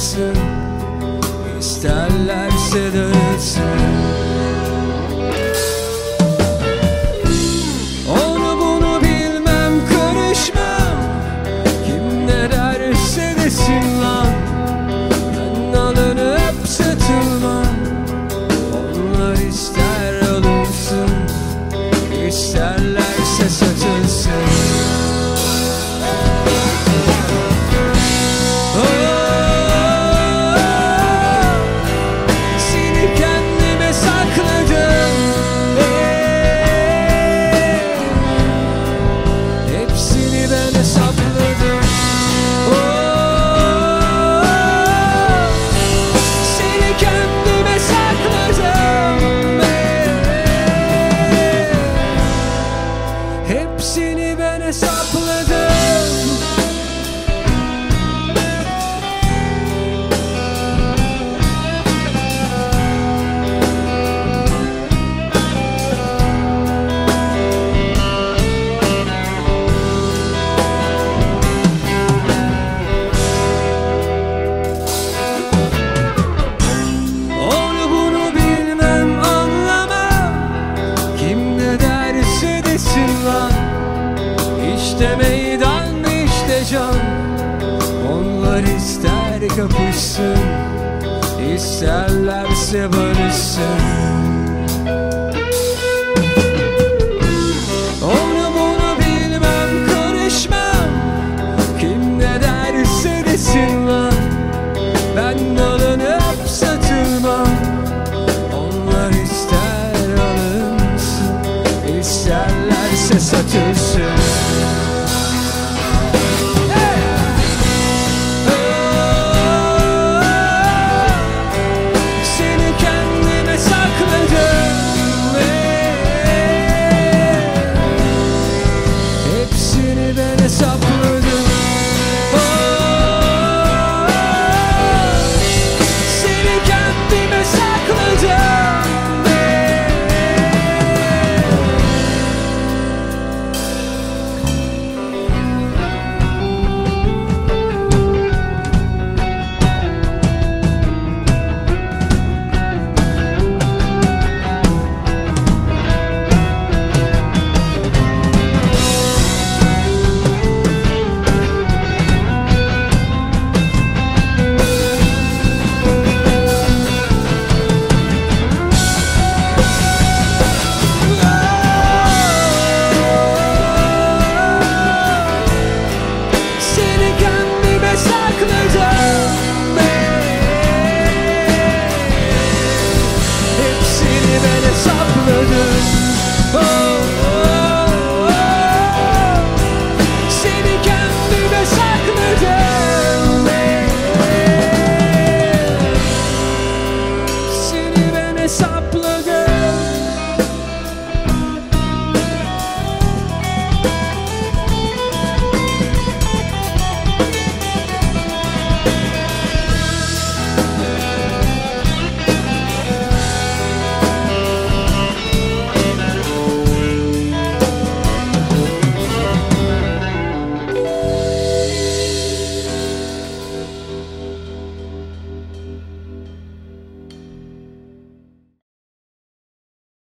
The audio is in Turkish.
alınsın isterlerse dönülsün Onu bunu bilmem karışmam. Kim ne derse desin lan. Ben alınıp satılmam. Onlar ister alınsın isterlerse satılsın İşte meydan işte can. Onlar ister kapışsın İsterlerse barışsın. Onu bunu bilmem karışmam. Kim ne derse desin lan. Ben alınıp satılmam. Onlar ister alınsın isterlerse satılsın suffer.